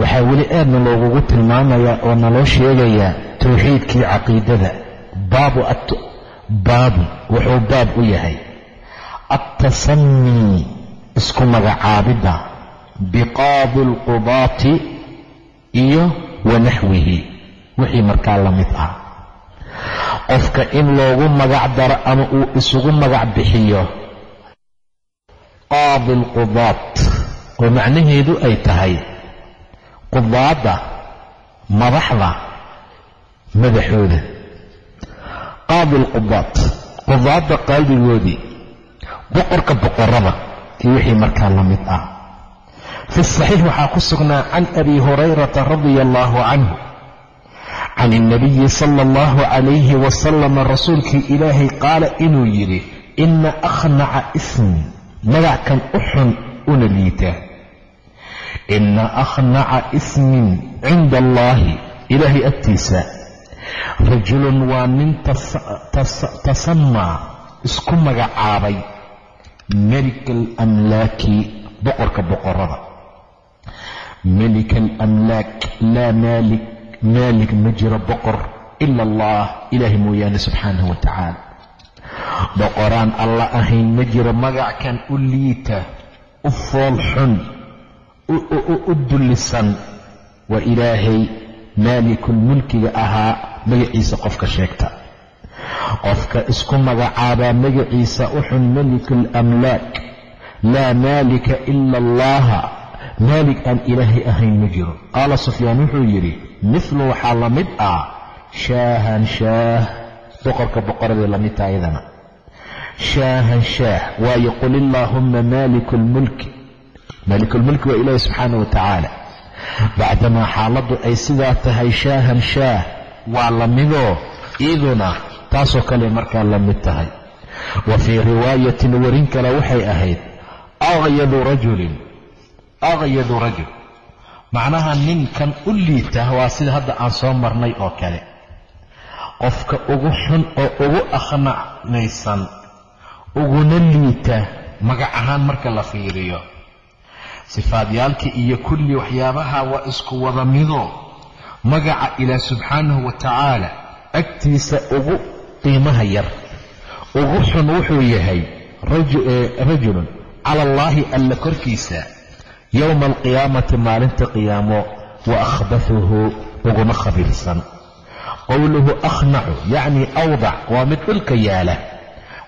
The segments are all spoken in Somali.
waxaa weli aadna loogugu tilmaamayaa oo naloo sheegayaa tawxiidkii caqiidada. Baabu baabu wuxuu baab u yahay. Attasanii isku magacaabidda. Biqaadi alqudaati iyo wa naxwihi. Wixii markaa la mid ah. Qofka in loogu magac daro ama uu isugu magac bixiyo qaadi alqudaat oo macnaheedu ay tahay qudaadda madaxda madaxooda. Qaadi alqudaat qudaadda qaadigoodii boqorka boqorada iyo wixii markaa la mid ah. Fi saxiix waxaa ku sugnaa can abi hurayrata radia allaahu canhu can ilnabiyi sala allahu calayhi wasalama rasuulkii ilaahay qaala inuu yidhi ina akhnaca ismi magackan u xun una liita ina akhnaca ismin cinda allaahi ilaahay agtiisa rajulun waa nin tasamaa isku magacaabay melika alamlaaki boqorka boqorada melika alamlaak laa maalik maalik ma jiro boqor ila allah ilaahay mooyaane subxaanahu wa tacaala boqoraan alla ahayn ma jiro magackan u liita u fool xun u dullisan waa ilaahay maalikulmulkiga ahaa magaciisa qofka sheegta. Qofka isku magacaabaa magaciisa u xun melikulamlaak laa maalika ila allaha maalik aan ilaahay ahayn ma jiro. Qaala sufyaan wuxuu yidhi mithlu waxaa la mid ah shaahan shaah boqorka boqoradee la mid taha ayadana shaahan shaah waayo qul illaahumma maaliku lmulki maalikulmulki waa ilaahi subxaana wa tacaala bacdamaa xaaladdu ay sidaa tahay shaahan shaah waa la midoo iiduna taasoo kale markaa la mid tahay. Wa fii riwaayatin warin kale waxay ahayd aqyadu rajulin aqyadu rajul. Macnaha ninkan u liita waa sida hadda aan soo marnay oo kale. Qofka ugu xun oo ugu akhnacnaysan uguna liita magac ahaan marka la fiiriyo sifaadyaalka iyo kulli waxyaabaha waa isku wada mido. Magaca ilaah subxaanahu wa tacaala agtiisa ugu qiimaha yar ugu xun wuxuu yahay rajulun cala allaahi alla korkiisa yowma alqiyaamati maalinta qiyaamo wa akhbathuhu uguna khabiirsan qowluhu akhnacu yacnii awdac waa mid dhulka yaalla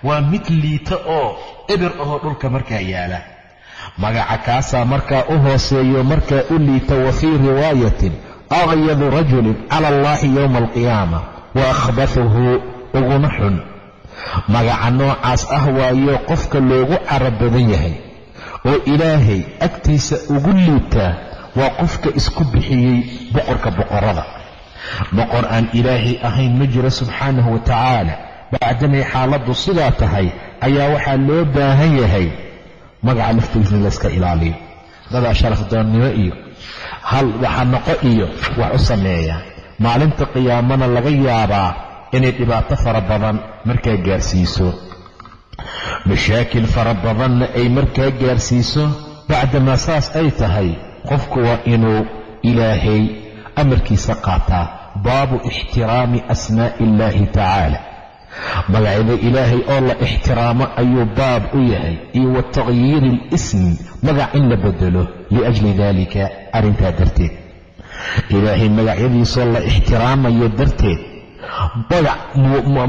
waa mid liita oo ebir ahoo dhulka markaa yaalla magaca kaasaa markaa u hooseeyo markaa u liita wa fii riwaayatin aqyadu rajulin cala allaahi yowma alqiyaama wa akhbathuhu uguna xun. Magaca noocaas ah waayo qofka loogu carab badan yahay oo ilaahay agtiisa ugu liitaa waa qofka isku bixiyey boqorka boqorada boqor aan ilaahay ahayn ma jiro subxaanahu wa tacaala bacdamay xaaladdu sidaa tahay ayaa waxaa loo baahan yahay magaca laftigiisa in layska ilaaliyo. Dadaa sharafdoonnimo iyo hal waxa noqo iyo wax u sameeya. Maalinta qiyaamana laga yaabaa inay dhibaato fara badan markaa gaarsiiso. Mashaakil fara badanna ay markaa gaarsiiso bacdamaa saas ay tahay qofku waa inuu ilaahay amarkiisa qaataa. Baabu ixtiraami asmaa'i illaahi tacaala magacyada ilaahay oo la ixtiraamo ayuu baab u yahay. Iyo wa takhyiiri alismi magac in la bedelo liajli daalika arrintaa darteed. Ilaahay magacyadiisoo la ixtiraamayo darteed. Bagac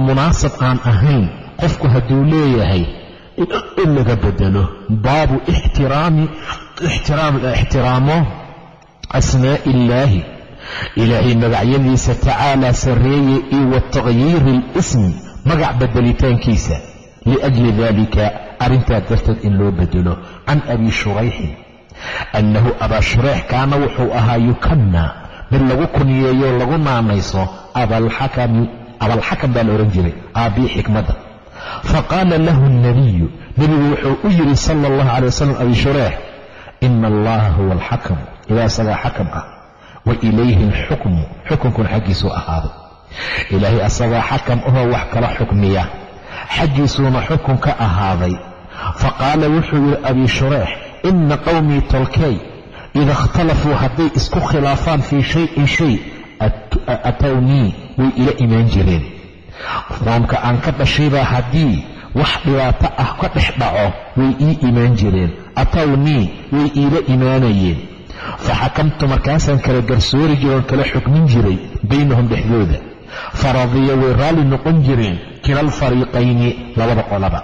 munaasab aan ahayn qofku hadduu leeyahay in laga bedelo. Baabu ixtiraami ixtiraamo asmaa'i illaahi ilaahay magacyadiisa tacaalaa sarreeye iyo wa takhyiiri اlism magac bedelitaankiisa liajli dalika arrintaa darteed in loo bedelo can abi shurayxin annahu abaa shurayx kaana wuxuu ahaa yukanna mid lagu kunyeeyo lagu naanayso abalxakami abalxakam baa la odhan jiray aabbii xikmadda faqaala lahu اnabiyu nebigu wuxuu u yidhi sala اllahu calay wasalam abi shurayx ina allaha huwa alxakam ilaa isagaa xakam ah wa ilayhi alxukmu xukunkuna xaggiisuu ahaaday ilaahay asagaa xakam ahoo wax kala xukmiya. Xaggiisuuna xukun ka ahaaday. Faqaala wuxuu yidhi abi shurayx ina qowmii tolkey ida ikhtalafuu hadday isku khilaafaan fii shayin shay atownii way ila imaan jireen. Qoomka aan ka dhashaybaa haddii wax dhibaato ah ka dhex dhaco way ii imaan jireen. Atawnii way iila imaanayeen. Fa xakamtu markaasaan kala garsoori jiroon kala xukmin jiray baynahum dhexdooda faradiya way raalli noqon jireen kila alfariiqayni labada qolaba.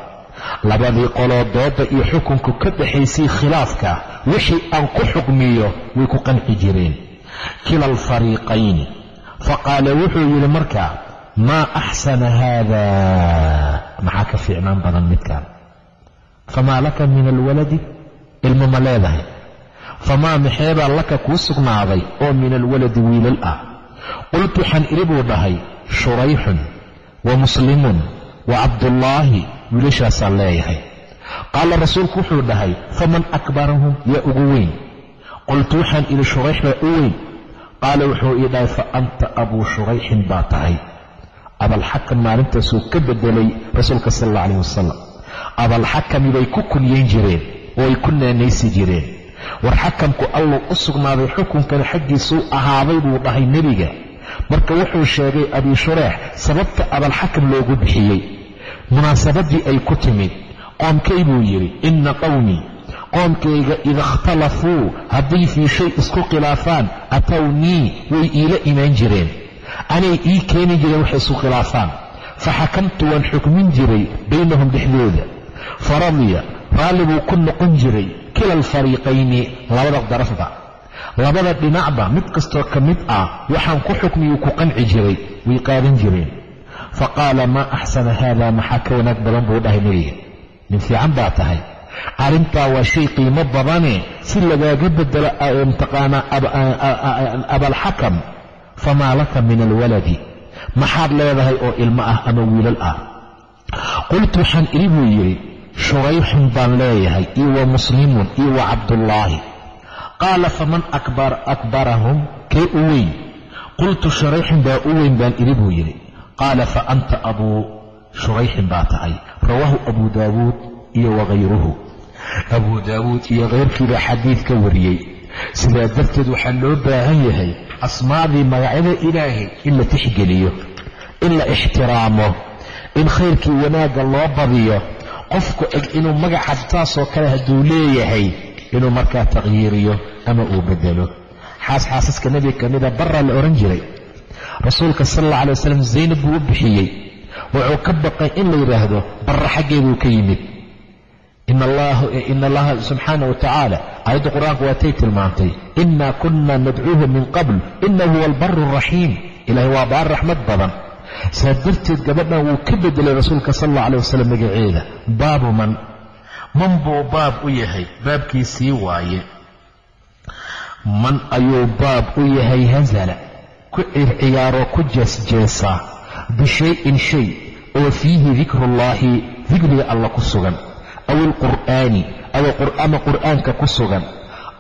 Labadii qoloo dooda iyo xukunku ka dhexaysay khilaafka wixii aan ku xukmiyo way ku qanci jireen. Kila alfariiqayni faqaala wuxuu yidhi markaa maa axsana haada? Maxaa ka fiicnaan badan midkaan famaa laka min alwaladi? Ilmo ma leedahay. Famaa maxeebaa laka kuu sugnaaday oo min alwaladi wiilal ah qultu waxaan idhi buu dhahay shurayxun wa muslimun wa cabdullaahi wiilashaasaan leeyahay qaala rasuulku wuxuu dhahay faman akbarahum yaa ugu weyn qultu waxaan idhi shurayx baa u weyn qaala wuxuu ii dhahay fa anta abuu shurayxin baa tahay abalxakam maalintaasuu ka bedelay rasuulka sal alla calah wasalam abalxakami bay ku kunyayn jireen oo ay ku naanaysi jireen war xakamku alluu u sugnaaday xukunkana xaggiisuu ahaaday buu dhahay nebiga. Marka wuxuu sheegay abi shureex sababta abalxakam loogu bixiyey. Munaasabaddii ay ku timid. Qoomkay buu yidhi inna qowmii qoomkayga ida ikhtalafuu hadday fii shay isku khilaafaan atawnii way iila imaan jireen. Anay ii keeni jireen waxay isku khilaafaan. Fa xakamtu waan xukmin jiray baynahum dhexdooda. Faradiya raalli buu ku noqon jiray kila alfariiqayni labada darafba. Labada dhinacba mid kastoo ka mid ah waxaan ku xukmiyuu ku qanci jiray way qaadan jireen. Fa qaala maa axsana haada maxaa ka wanaag badan? Buu dhahay nebiga. Nin fiican baa tahay. Arrintaa waa shay qiimo badane si lagaaga bedelo mtaqaanaa abalxakam famaa laka min alwaladi. Maxaad leedahay oo ilmo ah ama wiilal ah. Qultu waxaan idhi buu yidhi shurayxun baan leeyahay iyo wa muslimun iyo wa cabdullaahi qaala faman akbarahum? Kee u weyn? Qultu shurayxin baa u weyn baan idhi buu yidhi. Qaala fa anta abuu shurayxin baa tahay. Rawaahu abu daawuud iyo wahayruhu abuu daawuud iyo khayrkiibaa xadiid ka wariyey. Sidaa darteed waxaa loo baahan yahay asmaadii magacyada ilaahay in la tixgeliyo in la ixtiraamo in khayrkii wanaagga loo badiyo qofku eg inuu magaca taasoo kale hadduu leeyahay inuu markaa takhyiiriyo ama uu bedelo. Xaas xaasaska nebiga ka mida barra la odhan jiray. Rasuulka sal alla alay wasalam zaynab buu u bixiyey. Wuxuu ka baqay in la yidhaahdo barra xaggeeduu ka yimid. In allaha subxaana wa tacaala aayadda qur'aanku waatay tilmaantay. Ina kuna nadcuuhu min qabl. Ina huwa albaru araxiim ilahay waa baar raxmad badan saa darteed gabadhan wuu ka bedelay rasuulka sal alla alay wasalam magaceeda. Baabu man? Man buu baab u yahay? Baabkiisii waaye. Man ayuu baab u yahay? Hazala ku circiyaaroo ku jeesjeesa bishayin shay oo fiihi dikruullaahi dikriga alla ku sugan. Aw alqur'aani ama qur'aanka ku sugan.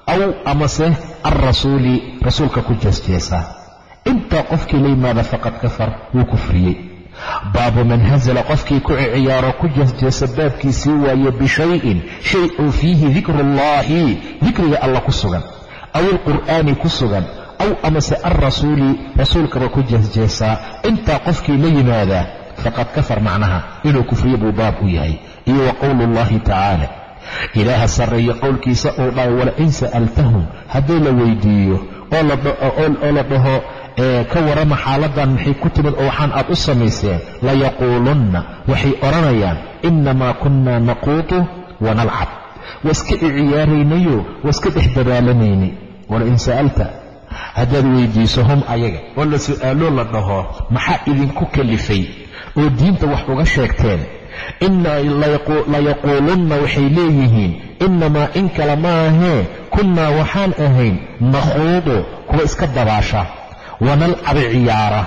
Aw amase alrasuuli rasuulka ku jeesjeesa intaa qofkii la yimaada faqad kafar wuu kufriyey. Baabu man hazala qofkii ku ciyaaro ku jeesjeesa baabkiisii waaye bishayin shay oo fiihi dikruullaahi dikriga alla ku sugan aw alqur'aani ku sugan aw amase alrasuuli rasuulkaba ku jeesjeesaa intaa qofkii la yimaadaa faqad kafar macnaha inuu kufriyo buu baab u yahay. Iyo wa qowlu ullahi tacaala ilaaha sarreeye qowlkiisa uu dhahay walain sa'altahum haddii la weydiiyo oo la dhaho ka warama xaaladan maxay ku timid oo waxaan aad u samayseen layaquulunna waxay odhanayaan innamaa kunnaa naquutu wanalcab waa iska iciyaaraynayo waa iska dhex dabaalanaynay walain sa'alta haddaad weydiiso hum ayaga oo la su'aaloo la dhaho maxaa idinku kalifay? Oo diinta wax uga sheegteen layaquulunna waxay leeyihiin innamaa in kale maahee kunnaa waxaan ahayn nakhuudu kuwa iska dabaasha wanalcabi ciyaara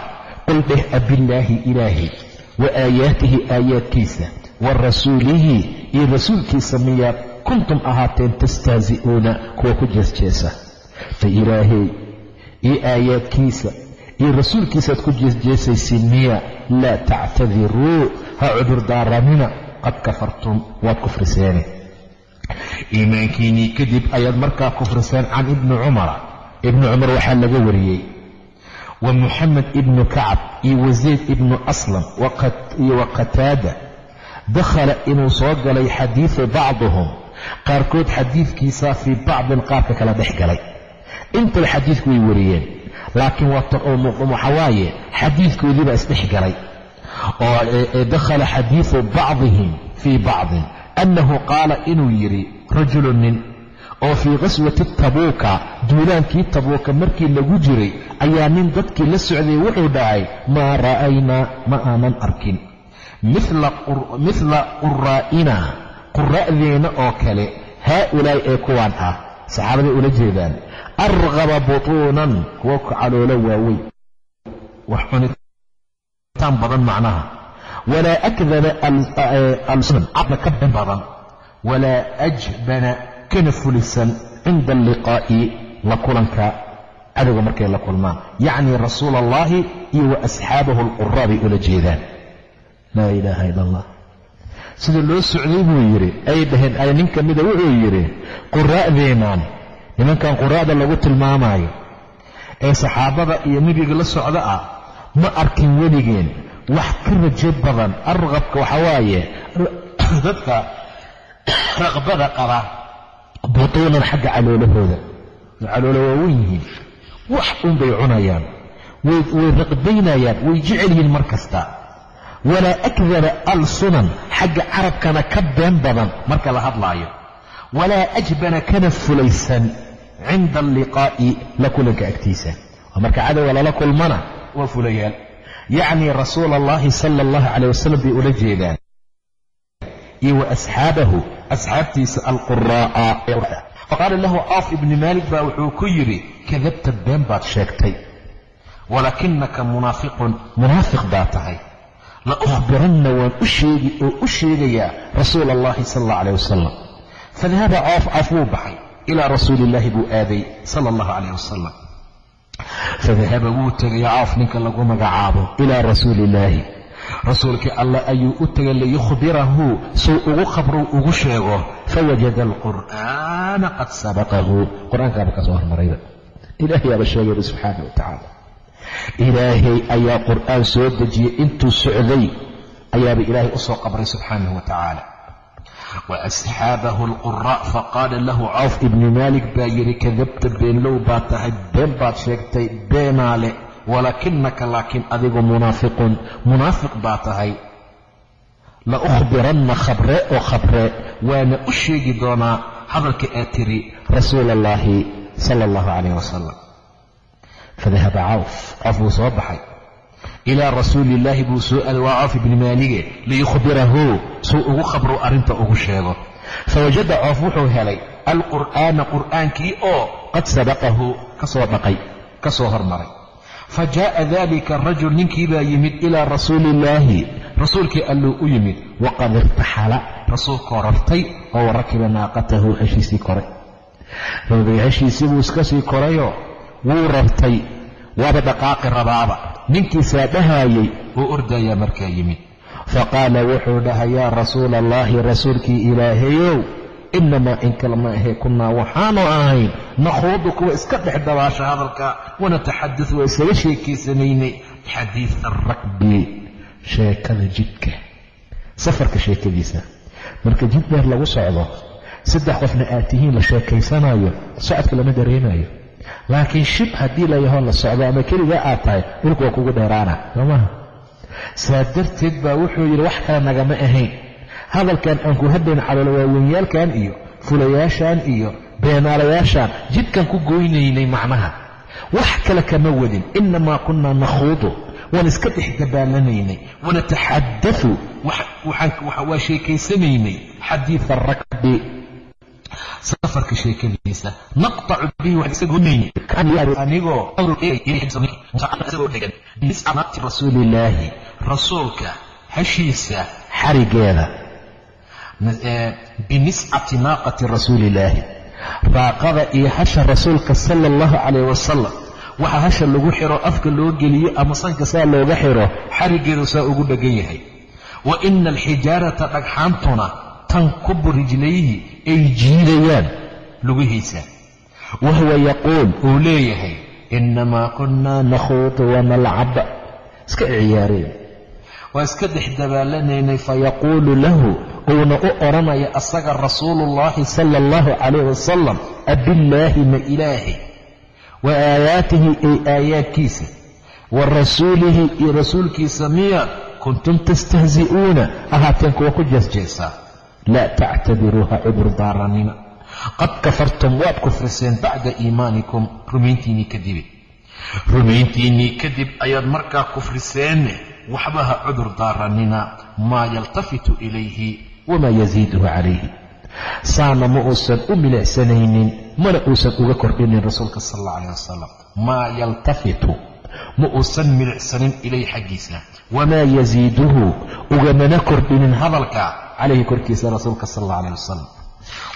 qul dheh abillaahi ilaahi wa aayaatihi aayaadkiisa wa rasuulihi iyo rasuulkiisa miyaad kuntum ahaateen tastahzi'uuna kuwa ku jeesjeesa fa ilaahay iyo aayaadkiisa iyo rasuulkiisaad ku jeesjeesaysiin miya laa tactadiruu ha cudurdaaranina qad kafartum waad kufriseene iimaankiinnii kadib ayaad markaa kufriseen can ibni cumara ibni cumar waxaa laga wariyey wa muxamed ibnu kacab iyo wasayd ibnu aslam iyo wa qataada dakhala inuu soo galay xadiidu bacdihum qaarkood xadiidkiisaa fii bacdin qaarka kala dhex galay. Intaba xadiidku way wariyeen laakiin waxa waaye xadiidkoodii baa isdhex galay. Oo dakhala xadiidu bacdihim fii bacdin. Annahu qaala inuu yidhi rajulu nin oo fii qaswati tabuuka duulaankii tabuuka markii lagu jiray ayaa nin dadkii la socday wuxuu dhahay maa ra'aynaa ma aanan arkin. Mila quraa'ina quraa'deenna oo kale haaulaa'i ee kuwaan ah saxaabaday ula jeedaan arqaba butuunan kuwa caloolo waaweyn. Wax cunitaan badan macnaha. Walaa akdaba alsunan cadna ka been badan. Walaa ajbana kana fulisan cinda alliqaa'i la kulanka cadowga markay la kulmaan. Yacni rasuula allahi iyo wa asxaabahu alquraa bay ula jeedaan. Laa ilaaha ila allah sida loo socday buu yidhi ay dhaheen ay nin ka mida wuxuu yidhi quraa'deenaan nimankan quraa'da lagu tilmaamaayo ee saxaabada iyo nebiga la socda ah ma arkin weligeen. Wax ka rajo badan arqabka waxaa waaye dadka raqbada qaba butuunan xagga caloolahooda. Caloolo waawen yihiin. Wax unbay cunayaan. Way raqbaynayaan. Way jecel yihiin mar kasta. Walaa akdaba alsunan. Xagga carabkana ka been badan marka la hadlaayo. Walaa ajbana kana fulaysan. Cinda alliqaa'i la kulanka agtiisa. Oo marka cadowga lala kulmana waa fulayaal yacni rasuula allahi sala allahu calayh wasalam bay ula jeedaan iyo wa asxaabahu asxaabtiisa alquraa'a faqaala lahu caaf ibni maalik baa wuxuu ku yidhi kadabta been baad sheegtay walaakinaka munaafiqun. Munaafiq baa tahay. La ukhbiranna waan u sheegi oo u sheegayaa rasuula allahi sala allah calayh wasalam fadahaba coof caaf wuu baxay ilaa rasuuli illaahi buu aaday sala allahu calayh wasalam fadahaba wuu tegay coof ninka lagu magacaabo ilaa rasuuli illaahi rasuulkii allah ayuu u tegay liyukhbirahu suu ugu khabrou ugu sheego fawajada alqur'aana qad sabaqahu. Qur'aankaaba ka hormarayba. Ilaahayaaba sheegayba subxaana wa tacaala. Ilaahay ayaa qur'aan soo dejiyey intuu socday ayaaba ilaahay u soo qabray subxaanahu wa tacaala. Wa asxaabahu alqura' faqaala lahu cawf ibni maalik baa yidhi kadabta beenlow baad tahay been baad sheegtay beenaa leh walaakinaka laakiin adigu munaafiqun munaafiq baa tahay la ukhbiranna khabre oo khabre waana u sheegi doonaa hadalka aad tiri rasuula allaahi sala allahu calayh wasalam fadahaba cawf cawf buu soo baxay ilaa rasuuli illaahi buu soo aaday waa cawf ibni maalige liyukhbirahu suu ugu khabro arrinta ugu sheego fawajada cawf wuxuu helay alqur'aana qur'aankii oo qad sabaqahu ka soo dhaqay ka soo hormaray fa dalika arajul ninkii baa yimid ilaa rasuuli illaahi rasuulkii alluu u yimid waqad irtaxala rasuulkoo rartay oo rakiba naaqatahu heshiisii koray heshiisii buu iska sii korayoo wuu rartay waaba dhaqaaqi rabaaba ninkii saadhahaayey wuu ordayaa markaa yimid faqaala wuxuu dhahay yaa rasuula allaahi rasuulkii ilaahayow inamaa in kale ma ahee kunnaa waxaanu ahayn nakhuudu kuwa iska dhex dabaasha hadalka wanataxadad waa isaga sheekaysanaynay xadiida arakbi sheekada jidka safarka sheekadiisa marka jid dheer lagu socdo saddex qofna aad tihiin la sheekaysanayo socodka lama dareemayo laakiin shib haddii layahoo la socdo ama keligaa aad tahay dhulku waa kugu dheeraana soo maha saa darteed baa wuxuu yidhi wax kale nagama ahayn hadalkan aan ku hadhayn caloolo waawenyaalkan iyo fulayaashan iyo beenaalayaashaan jidkan ku goynaynay macnaha. Wax kale kama wadin. Inamaa kunaa nakhuudu waan iska dhex dabaallanaynay wanataxadau waa sheekaysanaynay xadiida arakbi safarka sheekadiisa naqtacu bihi waan iska goynaynay. Anigoo rasuulka hashiisa xarigeeda biniscati naaqati rasuulillaahi raaqada iyo hasha rasuulka sala allahu calayh wasalam waxa hasha lagu xiro afka loo geliyo ama sanka saa looga xiro xarigeedu saa ugu dheggan yahay. Wa ina alxijaarata dhagxaantuna tankubu rijlayhi ay jiidayaan lugihiisa wa huwa yaquul uu leeyahay inamaa kunnaa nakhuudu wanalcab iska ciyaareen waa iska dhex dabaallanaynay fayaquulu lahu uuna u odhanaya asaga rasuuluullaahi sala allahu calayh wasalam abillaahi ma ilaahi wa aayaatihi ay aayaadkiisa wa rasuulihi iyo rasuulkiisa miya kuntum tastahzi'uuna ahaateen kuwa ku jeesjeesaa laa tactabiruuha cudur daaranina qad kafartum waad kufriseen bacda iimaanikum rumayntiinnii kadibe rumayntiinnii kadib ayaad markaa kufriseenne waxba ha cudur daaranina maa yaltafitu ilayhi wamaa yasiiduhu calayhi. Saana ma uusan u milicsanaynin mana uusan uga kordhinin rasuulka sal alla calah wasalam maa yaltafitu ma uusan milicsanin ilayh xaggiisa. Wamaa yasiiduhu ugamana kordhinin hadalka calayhi korkiisa rasuulka sal alla calah wasalam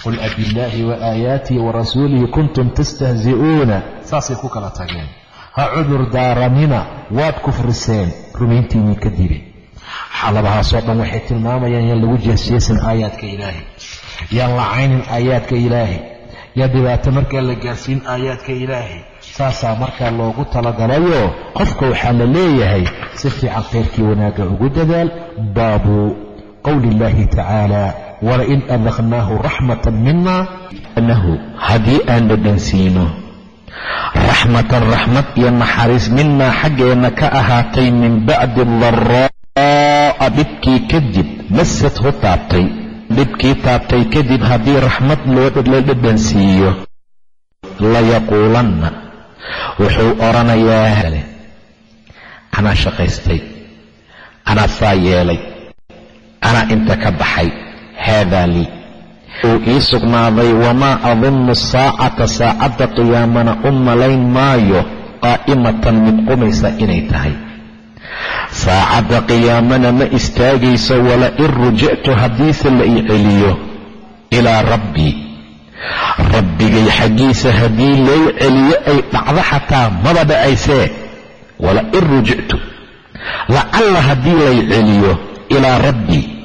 qul abillaahi wa aayaatihi wa rasuulihi kuntum tastahzi'uuna saasay ku kala tageen ha cudur daaranina waad kufriseen rumayntiinnii ka dibe xalabahaasoo dhan waxay tilmaamayaan yaan lagu jeesjeesin aayaadka ilaahay. Yaan lacaynin aayaadka ilaahay. Yaa dhibaato markaa la gaarsiin aayaadka ilaahay. Saasaa markaa loogu talagalayo qofka waxaa la leeyahay si fiican khayrkii wanaagga ugu dadaal baabu qowli illaahi tacaala walain adaqnaahu raxmatan mina anahu haddii aan dhadhansiino raxmatan raxmad iyo naxariis minaa xaggeenna ka ahaatay min bacdi daraa'a dhibkii kadib masadhu taabtay dhibkii taabtay kadib haddii raxmad loola dhadhansiiyo layaquulanna wuxuu odhanayaa anaa shaqaystay anaa saa yeelay anaa inta ka baxay haadaa lii uu ii sugnaaday wamaa adunnu saacata saacadda qiyaamana u malayn maayo qaa'imatan mid qumaysa inay tahay. Saacadda qiyaamana ma istaagayso wala in rujictu haddiise la ii celiyo ilaa rabbii rabbigay xaggiisa haddii loo celiyo ay dhacdo xataa maba dhacaysee wala in rujictu lacalla haddii lay celiyo ilaa rabbii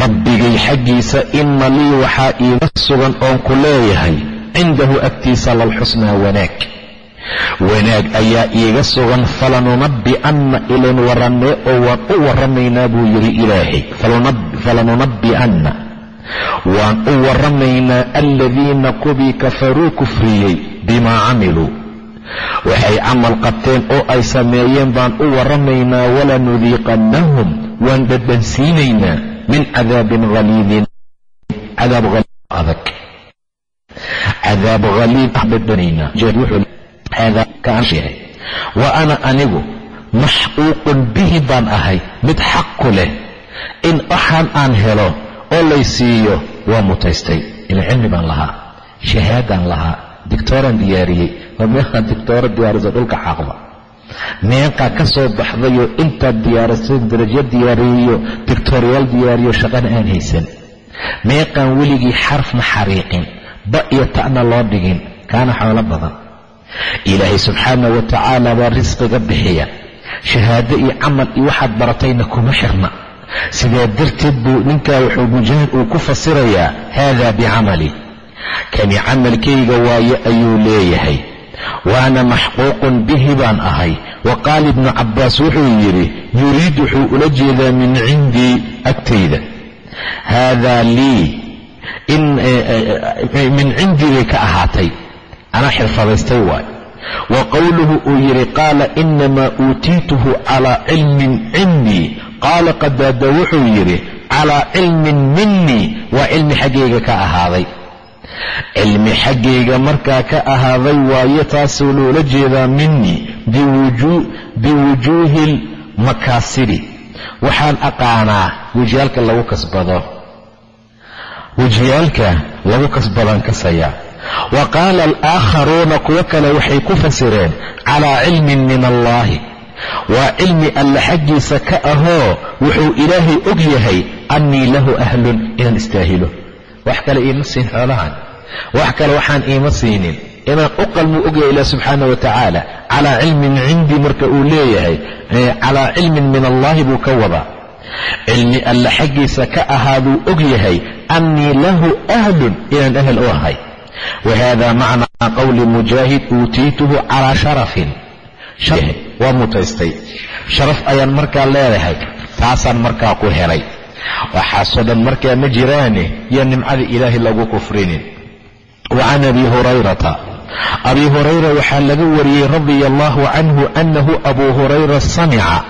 rabbigay xaggiisa inna lii waxaa iiga sugan oon ku leeyahay cindahu agtiisa lalxusnaa wanaag. Wanaag ayaa iiga sugan falanunabbi'anna ilan warannee oo waan u warramaynaa buu yidhi ilaahay. Falanunabbi'anna waan u warramaynaa aladiina kubii kafaruu kufriyey bimaa camiluu. Waxay camal qabteen oo ay sameeyeen baan u warramaynaa walanudiiqannahum waan dhadhansiinaynaa min cadaabin haliidin cadaab adag cadaab haliid ah dhadhanaynaa haadaa kaan sheegay wa ana anigu maxquuqun bihi baan ahay mid xaq ku leh in waxaan aan helo oo lay siiyo waa mutaystay ila cilmi baan lahaa shahaadaan lahaa dictooraan diyaariyey dictooro diyaariso dhulka xaaqda meeqaa ka soo baxdayoo intaad diyaarisay darajo diyaariyo dictoriyaal diyaariyo shaqana aan haysan. Meeqaan weligii xarfna xariiqin ba iyo ta'na loo dhigin kaana xoolo badan. Ilaahay subxaana wa tacaala baa risqiga bixiya. Shahaado iyo camal iyo waxaad baratayna kuma xirna. Sidaa darteed buu ninkaa wuxuu mujaahid uu ku fasirayaa haada bicamali kani camalkayga waaye ayuu leeyahay waana maxquuqun bihi baan ahay. Wa qaala ibnu cabbaas wuxuu yidhi yuriid wuxuu ula jeedaa min cindii agtayda. Haadaa lii min cindii bay ka ahaatay. Anaa xirfadaystay waay. Wa qowluhu uu yidhi qaala inamaa uutiituhu calaa cilmin cindii qaala qadaada wuxuu yidhi calaa cilmin minii waa cilmi xaggayga ka ahaaday cilmi xaggayga markaa ka ahaaday waayo taasuu loola jeedaa minii biwujuuhi lmakaasiri waxaan aqaanaa wejiyaalka lagu kasbado. Wejiyaalka lagu kasbadaan kasaya. Wa qaala alaakharuuna kuwo kale waxay ku fasireen calaa cilmin min allaahi. Waa cilmi alle xaggiisa ka ahoo wuxuu ilaahay og yahay annii lahu ahlun inaan istaahilo wax kale iima siin xoolahan. Wax kale waxaan iima siinin. Inaan u qalmuu ogyahay ilah subxaana wa tacaala. Calaa cilmin cindii marka uu leeyahay calaa cilmin min allaahi buu ka wadaa cilmi alle xaggiisa ka ahaaduu og yahay annii lahu ahlun inaan ahal u ahay. Wa hada macnaa qowli mujaahid uutiituhu calaa sharafin. Waa mutaystay. Sharaf ayaan markaa leedahay taasaan markaa ku helay waxaasoo dhan markaa ma jiraane iyo nimcada ilaahay lagu kufrinin wa can abi hurayrata abi hurayra waxaa laga wariyey radia allahu canhu annahu abu hurayra samica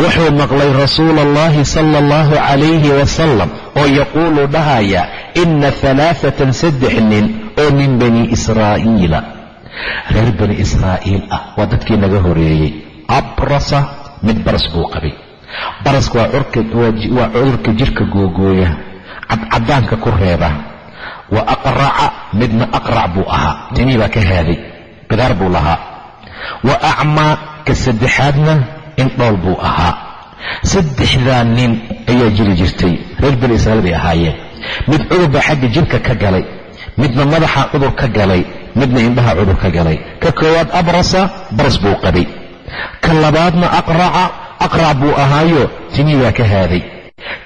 wuxuu maqlay rasuula allahi sala allahu calayhi wasalam oo yaquulu dhahaya ina halaaatan saddex nin oo min bani israa'iila reer bani israa'iil ah waa dadkii naga horeeyey abrasa mid baras buu qabay baraska waa cudurka jirka googooya. Cadcadaanka ku reeba. Wa aqraca midna aqrac buu ahaa. Tinii baa ka haaday. Bidaar buu lahaa. Wa acmaa ka saddexaadna indhool buu ahaa. Saddexdaa nin ayaa jiri jirtay. Reer bani israiil bay ahaayeen. Mid cudur baa xagga jirka ka galay. Midna madaxa cudur ka galay. Midna indhaha cudur ka galay. Ka koowaad abrasa baras buu qabay. Ka labaadna aqraca aqrac buu ahaayo tinii baa ka haaday.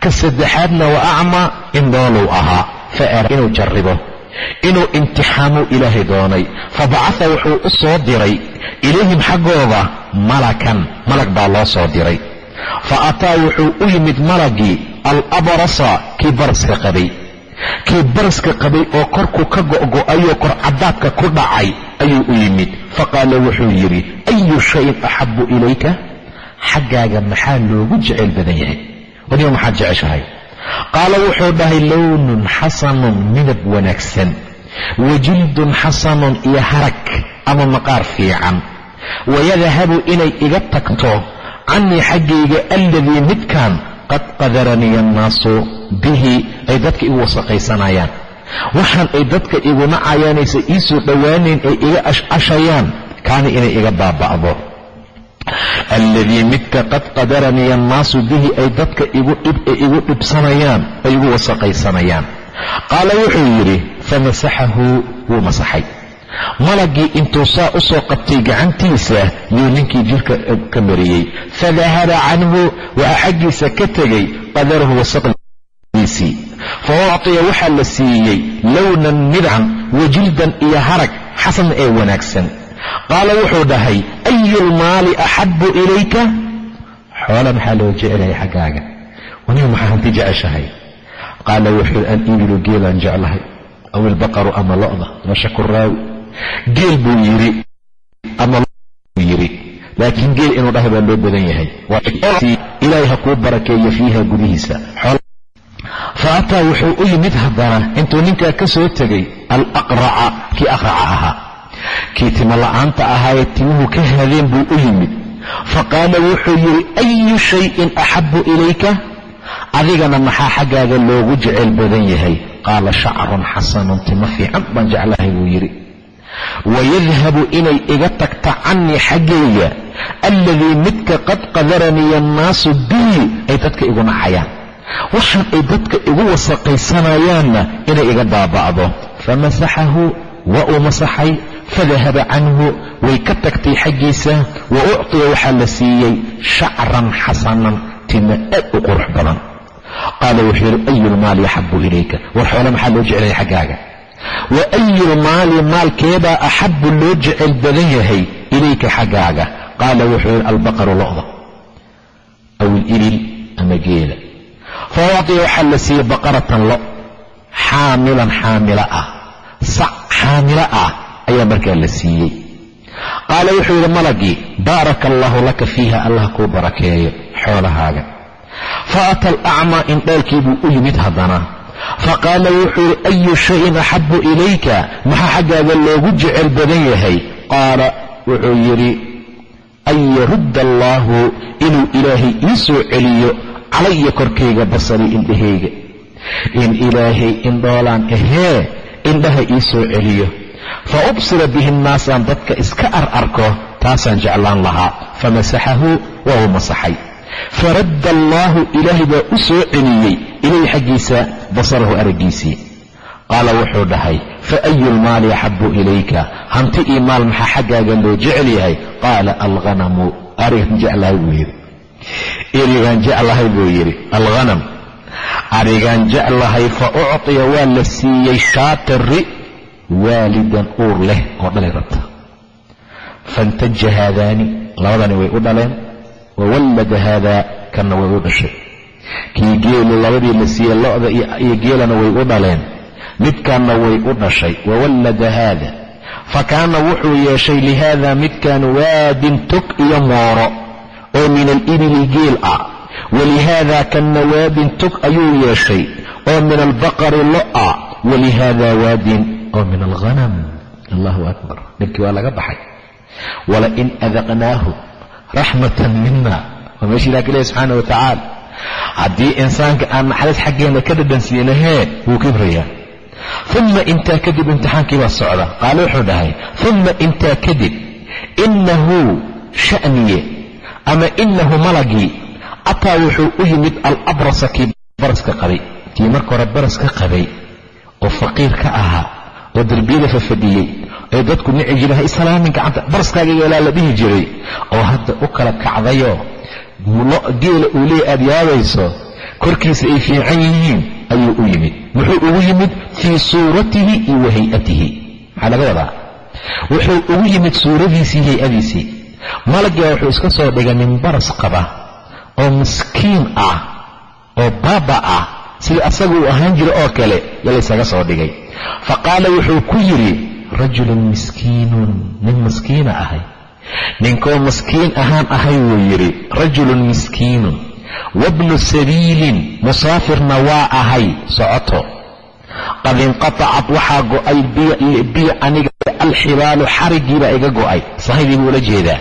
Ka saddexaadna wa acmaa indhoolow ahaa. Fa ara inuu jarribo inuu imtixaamuu ilaahay doonay. Fa bacaa wuxuu u soo diray ilayhim xaggooda malakan malag baa loo soo diray. Fa ataa wuxuu u yimid malagii al abrasa kii baraska qabay. Kii baraska qabay oo korku ka go'go'ayoo kor cadaadka ku dhacay ayuu u yimid. Faqaala wuxuu yidhi ayu shayin axabu ilayka xaggaaga maxaa loogu jeceyl badan yahay? Wadiba maxaad jeceshahay? Qaala wuxuu dhahay lownun xasanun midab wanaagsan wa jildun xasanun iyo harag ama maqaar fiican. Wayadhabu inay iga tagto canii xaggayga alladii midkan qad qadaraniya annaasu bihi ay dadka igu wasaqaysanayaan waxaan ay dadka igu nacayaanaysa ii soo dhowaanayn ay iga ashcashayaan kaana inay iga baaba'do alladii midka qad qadaraniya annaasu bihi ay dadka igu dhibsanayaan ay igu wasaqaysanayaan qaala wuxuu yidhi famasaxahu wuu masaxay malagii intuu saa u soo qabtay gacantiisa yuu ninkii jirka ka mariyey fadahaba canhu waxaa xaggiisa ka tegay qadarahu wasaqdiisii fa uctiya waxaa la siiyey lownan midcan wa jildan iyo harag xasan ee wanaagsan qaala wuxuu dhahay ayu lmaali axabu ilayka? Xoola maxaa loo jecelaya xaggaaga? Waniga maxaa hanti jeceshahay? Qaala wuxuu an ibilu geelaan jeclahay aw ilbaqaru ama lo'da mashaku raawi. Geel buu yidhi ama yidhi. Laakiin geel inuu dhahay baa loo badan yahay. Ilaahay ha kuu barakeeyo fiiha gudihiisa. Fa ataa wuxuu u yimid haddana intuu ninkaa ka soo tegay alaqraca kii aqraca ahaa kii timo la'aanta ahaayee timuhu ka haadeen buu u yimid. Fa qaala wuxuu yidhi ayu shayin axabu ilayka? Adigana maxaa xaggaaga loogu jeceyl badan yahay? Qaala shacrun xasanun timo fiican baan jeclahay buu yidhi. Wayadhabu inay iga tagta canii xaggayga alladii midka qad qadaraniya annaasu bihi ay dadka igu nacayaan. Waxaan ay dadka igu wasaqaysanayaanna inay iga baaba'do famasaxahu waa uu masaxay fadahaba canhu way ka tagtay xaggiisa wa uctiya waxaa la siiyey shacran xasanan tima aad u qurux badan. Qaala wuxuu yidhi ayu lmaali axabu ilayka? War xoole maxaa loo jecelaya xaggaaga? Wa ayu lmaali maalkeebaa axabu loo jecel badan yahay ilayka xaggaaga? Qaala wuxuu yidhi albaqaru lo'da aw ilibil ama geela ayaa markaa la siiyey. Qaala wuxuu yidhi malagii baaraka allaahu laka fiiha allah kuu barakeeyo xoolahaaga. Fa ata alacmaa indheelkii buu u yimid haddana. Faqaala wuxuu yidhi ayu shayin axabu ilayka? Maxaa xaggaaga loogu jecel badan yahay? Qaala wuxuu yidhi an yarudda allaahu inuu ilaahay ii soo celiyo calaya korkayga basarii indhahayga. In ilaahay indhoolaan ahee indhaha ii soo celiyo fa ubsira bihi nnaasaan dadka iska ar arko taasaan jeclaan lahaa famasaxahu waa uu masaxay faradda allaahu ilaahay baa u soo celiyey ilayhi xaggiisa basarahu araggiisii qaala wuxuu dhahay fa ayu lmaali axabu ilayka hanti ii maal maxaa xaggaaga loo jecel yahay qaala alghanamu arigan jeclahay buu yidhi erigaan jeclahay buu yidhi alghanam arigaan jeclahay fa ucطiya waa la siiyey shaatari waalidan uur leh oo dhalay rabta. Faintaja haadaani labadani way u dhaleen wawallada haadaa kanna way u dhashay. Kii geelu labadii la siiyey lo'da iyo geelana way u dhaleen midkaanna way u dhashay wawallada haada. Fa kaana wuxuu yeeshay lihaada midkan waadin tog iyo mooro oo min alibili geel ah walihaada kanna waadin tog ayuu yeeshay oo min albaqari lo'a walihaada waadin oo min alghanam. Allahu akbar. Dhibkii waa laga baxay. Walain adaqnaahu raxmatan mina waa meesha ilah ka lehy subxaana wa tacaala haddii insaanka aan naxariis xaggeena ka dhadhansiinahee wuu kibrayaa uma intaa kadib imtixaankii baa socda. Qaale wuxuu dhahay uma intaa kadib inahu sha'niye ama inahu malagii ataa wuxuu u yimid alabrasa kii baraska qabay. Kii marka hore baraska qabay oo faqiir ka ahaa oo derbiyada fafadhiyey ee dadku nici jira ha isalaamin gacanta baraskaaga yeelaa la dhihi jiray oo hadda u kala kacdayoo geela uu leey aad yaabayso korkiisa ay fiican yihiin ayuu u yimid. Muxuu ugu yimid fii suuratihi iyo wa hay'atihi maxaa laga wadaa? Wuxuu ugu yimid suuradiisii hay'adiisii. Malaggaa wuxuu iska soo dhigay nin baras qaba oo miskiin ah oo baaba ah sida asaga uu ahaan jira oo kale yalaysaga soo dhigay fa qaala wuxuu ku yidhi rajulun miskiinun nin miskiina ahay. Ninkoo maskiin ahaan ahay wuu yidhi rajulun miskiinun wabnu sabiilin musaafirna waa ahay socoto. Qad inqatacad waxaa go'ay bi aniga alxibaalu xariggiibaa iga go'ay. Sahaydii buu ula jeedaa.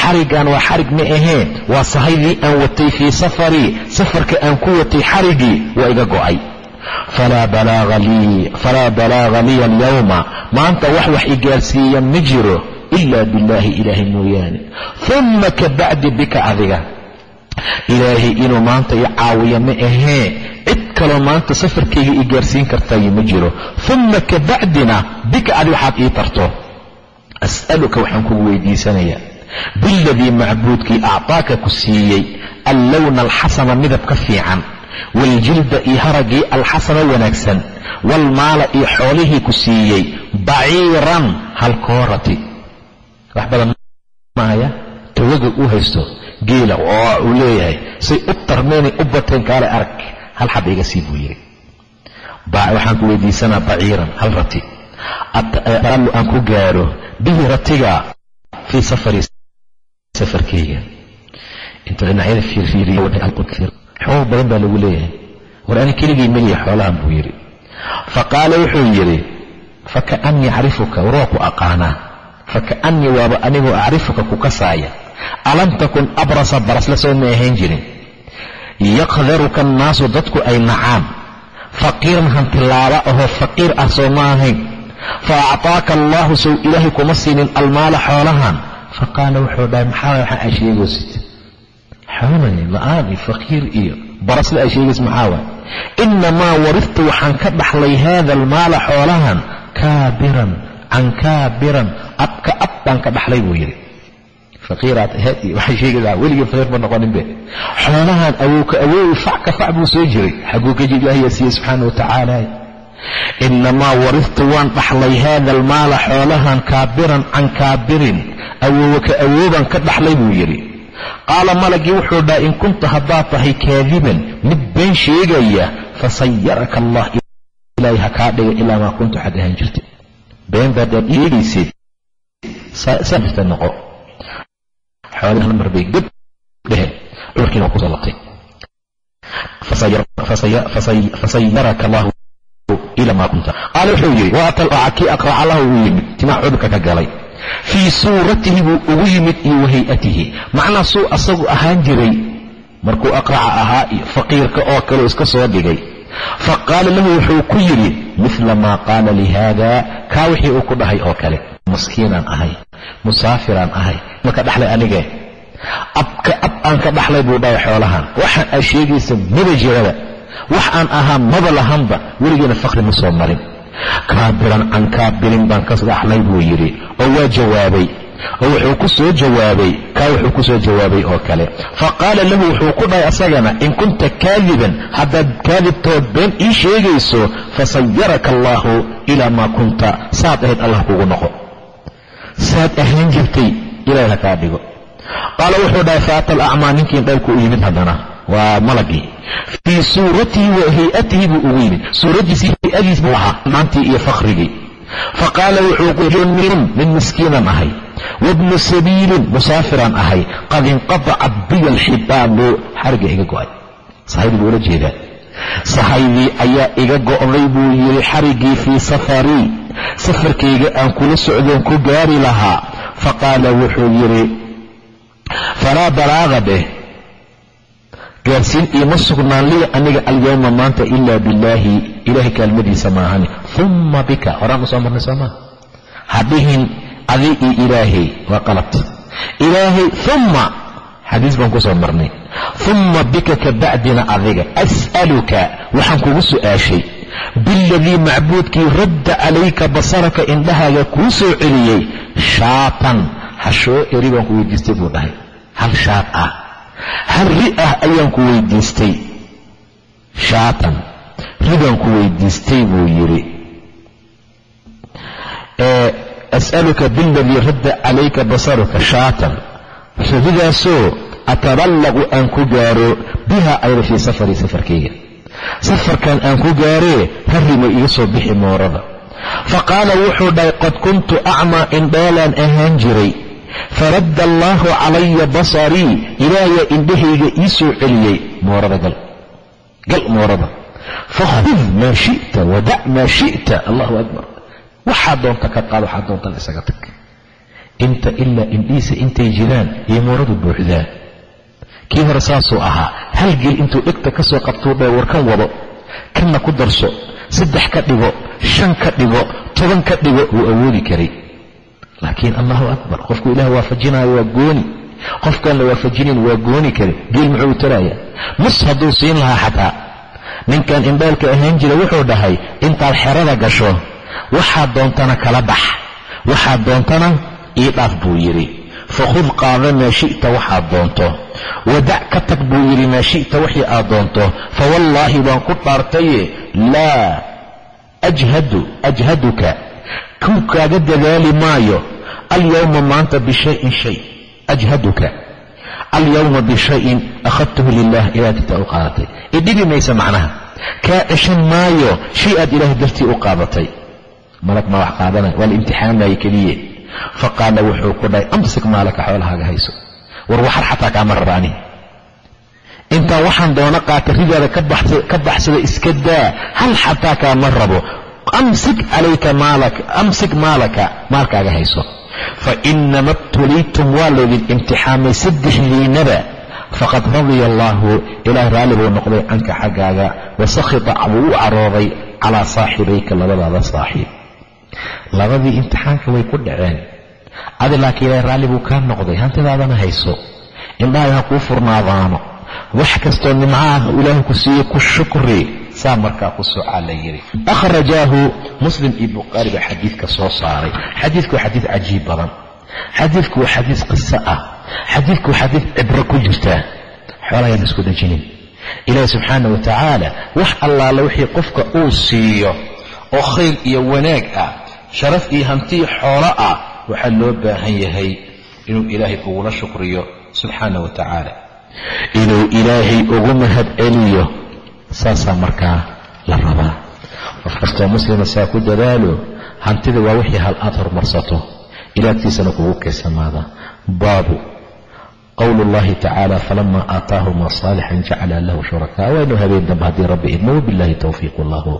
Xariggan waa xarig ma aheen waa sahaydii aan watay fii safarii safarka aan ku watay xariggii waa iga go'ay falaa balaaga liya alyawma maanta wax wax i gaarsiiya ma jiro ila billaahi ilaahay mooyaane uma ka bacdi bika adiga ilaahay inuu maanta i caawiyo ma ahee cid kaloo maanta safarkayga i gaarsiin kartaayo ma jiro uma ka bacdina bika adi waxaad ii tarto as'aluka waxaan kugu weydiisanayaa biladii macbuudkii actaaka ku siiyey allowna alxasana midab ka fiican waljilda iyo haraggii alxasana wanaagsan waalmaala iyo xoolihii ku siiyey baciiran halkoorati. Wax badan maaya tawaga uu haysto geela uu leeyahay say u tarmeenay u bateen kaale arag hal xab iga sii buu yidhi. Waxaan ku weydiisanaa baciiran hal rati. Allu aan ku gaaro bihi ratiga fii safarii safarkeyga. Intuu dhinacyada fiirfiiriyo xoog badan baa lagu leeyahay. War ani keligii meliya xoolahan buu yidhi. Fa qaala wuxuu yidhi fakaannii acrifuka war waa ku aqaanaa. Fakaannii waaba anigoo acrifuka ku kasaaya. Alam takun abrasa barasla soo ma ahayn jirin. Yaqdaruka annaasu dadku ay nacaan faqiiran hantilaaba ahoo faqiir ah soo ma ahayn. Fa actaaka allaahu sow ilaahay kuma siinin almaala xoolahan. Fa qaala wuxuu dhahay maxaa waxaa aa xoolani la'aan iyo faqiir iyo barasle aa sheegays maxaa inamaa wariftu waxaan ka dhaxlay haada almaala xoolahan kaabiran can kaabiran abka ab baan ka dhaxlay buu yidhi xoolahan awowka awowi fac ka fac buu soo jiray xagguu ka jir ilahiyaa siiyey subxaana wa inamaa wariftu waan dhaxlay haada almaala xoolahan kaabiran can kaabirin awowaka awoobaan ka dhaxlay buu yidhi qaala malagii wuxuu dhaha in kunta haddaad tahay kaadiban mid been sheegaya fasayaraka allah ilaahay ha kaa dhiga ilaa maa kuntu xad ahaan jirtay. Beenta haddaad eegaysid saajirta noqo. Xoolihii hal mar bay gab dheheen cudurkiina waa ku soo labtay fasayaraka allahu ila maa kunta. Qaala wuxuu yidhi waatal kii aqraca lahu uu yimid timaa cudurka ka galay fii suuratihi buu ugu yimid iyo wahay'atihi macnaa suu asagu ahaan jiray. Markuu aqraca ahaa iyo faqiirka oo kaleu iska soo dhigay. Fa qaala lahu wuxuu ku yidhi mila maa qaala lihaada kaa wixii uu ku dhahay oo kale. Maskiinaan ahay musaafiraan ahay. Maka dhaxlay anigee abka ab aan ka dhaxlay buu dhahay xoolahan. Waxaan aa sheegaysa maba jiraba. Wax aan ahaa maba lahanba weligeena fakri ma soo marin kaabiran can kaabirin baan ka dhaxlay buu yidhi oo waa jawaabay oo wuxuu ku soo jawaabay kaa wuxuu ku soo jawaabay oo kale. Fa qaala lahu wuxuu ku dhahay asagana in kunta kaadiban haddaad kaadibtood been ii sheegayso fasayaraka allaahu ilaa maa kunta. Saad ahayd allah kugu noqo. Saad ahaan jirtay ilaahay ha kaa dhigo. Qaala wuxuu dhahay faata alacmaa ninkii dhalku u yimid haddana waa malagii fii suuratihi wa hay'atihi buu ugu yimid. Suuraddiisii hayadiis buu ahaa maantii iyo fakhrigii faqaala wuxuu qulmin min miskiinan ahay. Wabnu sabiilin musaafiraan ahay. Qad inqatacat biya alxibaalu xariga iga go'ay. Sahaydii buu ula jeedaa. Sahaydii ayaa iga go'day buu yidhi xarigii fii safarii safarkayga aan kula socdoon ku gaari lahaa. Faqaala wuxuu yidhi falaa balaaqa dheh gaarsiin iima sugnaan liya aniga alyowma maanta ilaa billaahi. Ilaahay kaalmadiisa maahani umma bika. Horaan soo marnay soomaa hadhihin adi iyo ilaahay waa qalad. Ilaahay umma xadiis baan ku soo marnay. Umma bika ka bacdina adiga. As'aluka. Waxaan kugu su'aashay. Biladii macbuudkii radda calayka basaraka indhahaaga kuu soo celiyey. Shaatan. Hashoo eri baan ku weydiistay buu dhahay. Hal shaat ah hal ri ah ayaan ku weydiistay. Shaatan ribaan ku weydiistay buu yidhi. As'aluka biladii radda calayka basaruka shaatan ridaasoo ataballaqu aan ku gaaro biha ayda fii safarii safarkayga. Safarkan aan ku gaaree harrima iga soo bixi moorada. Fa qaala wuxuu dhahay qad kuntu acmaa indhaalaan ahaan jiray faradda allaahu calaya basarii ilaayaa indhahayga ii soo celiyey moorada gal. Gal moorada. Fakhud maa shi'ta wadac maa shi'ta. Allahu akbar. Waxaa doonta ka qaad waxaa doontan isaga tag. Inta ilaa indhihiisa intay jiraan iyo mooradu buuxdaan. Kii hore saasuu ahaa. Hal geel intuu dhegta ka soo qabtuu dhee war kan wado. Kanna ku darso. Saddex ka dhigo shan ka dhigo toban ka dhigo wuu awoodi karay laakiin allahu akbar. Qofku ilaah waafajinaayo waa gooni. Qofkaan la waafajinayn waa gooni kare geel muxuu tarayaa? Mus hadduu siin lahaa xataa. Ninkan indhaalka ahaan jira wuxuu dhahay intaad xerada gasho waxaad doontana kala bax. Waxaad doontana ii dhaaf buu yidhi. Fakhud qaada maa shi'ta waxaad doonto. Wadac ka tag buu yidhi maa shi'ta wixii aad doonto. Fa wallaahi baan ku dhaartaye laa ajhadu ajhaduka ku kaaga dadaali maayo alyowma maanta bishayin shay ajhaduka. Alyowma bishayin akhadtuhu lilah ilaa digta u qaadatay. Idhibi maysa macnaha. Kaa ceshan maayo shay aad ilaahay dartii u qaadatay. Malag ma wax qaadanay waa la imtixaamaya keliye. Faqaala wuxuu ku dhahay amsik maalaka xoolahaaga hayso. War waxar xataa kaama rabaani intaan waxaan doono qaata ridaada ka baxsada iska daa hal xataa kaama rabo amsik calayka maalaka amsik maalaka maalkaaga hayso. Fa inama btuliitum waa laydin imtixaamay saddexdiinaba faqad radiya allaahu ilaah raalli buu noqday canka xaggaaga wasakhita wuu u carooday calaa saaxibayka labadaada saaxiib. Labadii imtixaanka way ku dhaceen. Adi laakiin ilaah raalli buu kaa noqday hantidaadana hayso. Indhahay ha kuu furnaadaano. Wax kastoo nimcaah ilaahay ku siiye ku shukri saa markaa ku socaa la yidhi akhrajaahu muslim iyo bukhaari baa xadiidka soo saaray. Xadiidku waa xadiid cajiib badan. Xadiidku waa xadiid qiso ah. Xadiidku waa xadiid cibro ku jirtaa xoolahayaan isku dejinin. Ilaahi subxaana wa tacaala wax allaala wixii qofka uu siiyo oo khayr iyo wanaag ah sharaf iyo hantiyo xoolo ah waxaa loo baahan yahay inuu ilaahay ugula shukriyo subxaana wa tacaala inuu ilaahay ugu mahad celiyo saasaa markaa la rabaa. Qof kastoo muslima saa ku dadaalo hantida waa wixii hal aad horumarsato ilaagtiisana kugu keysamaada baabu qowlu اllahi tacaala falama aataahuma saalixan jacala lahu shurakaa waanu habeen dambe haddii rabbi idmo wabiاllahi towfiiq wallahu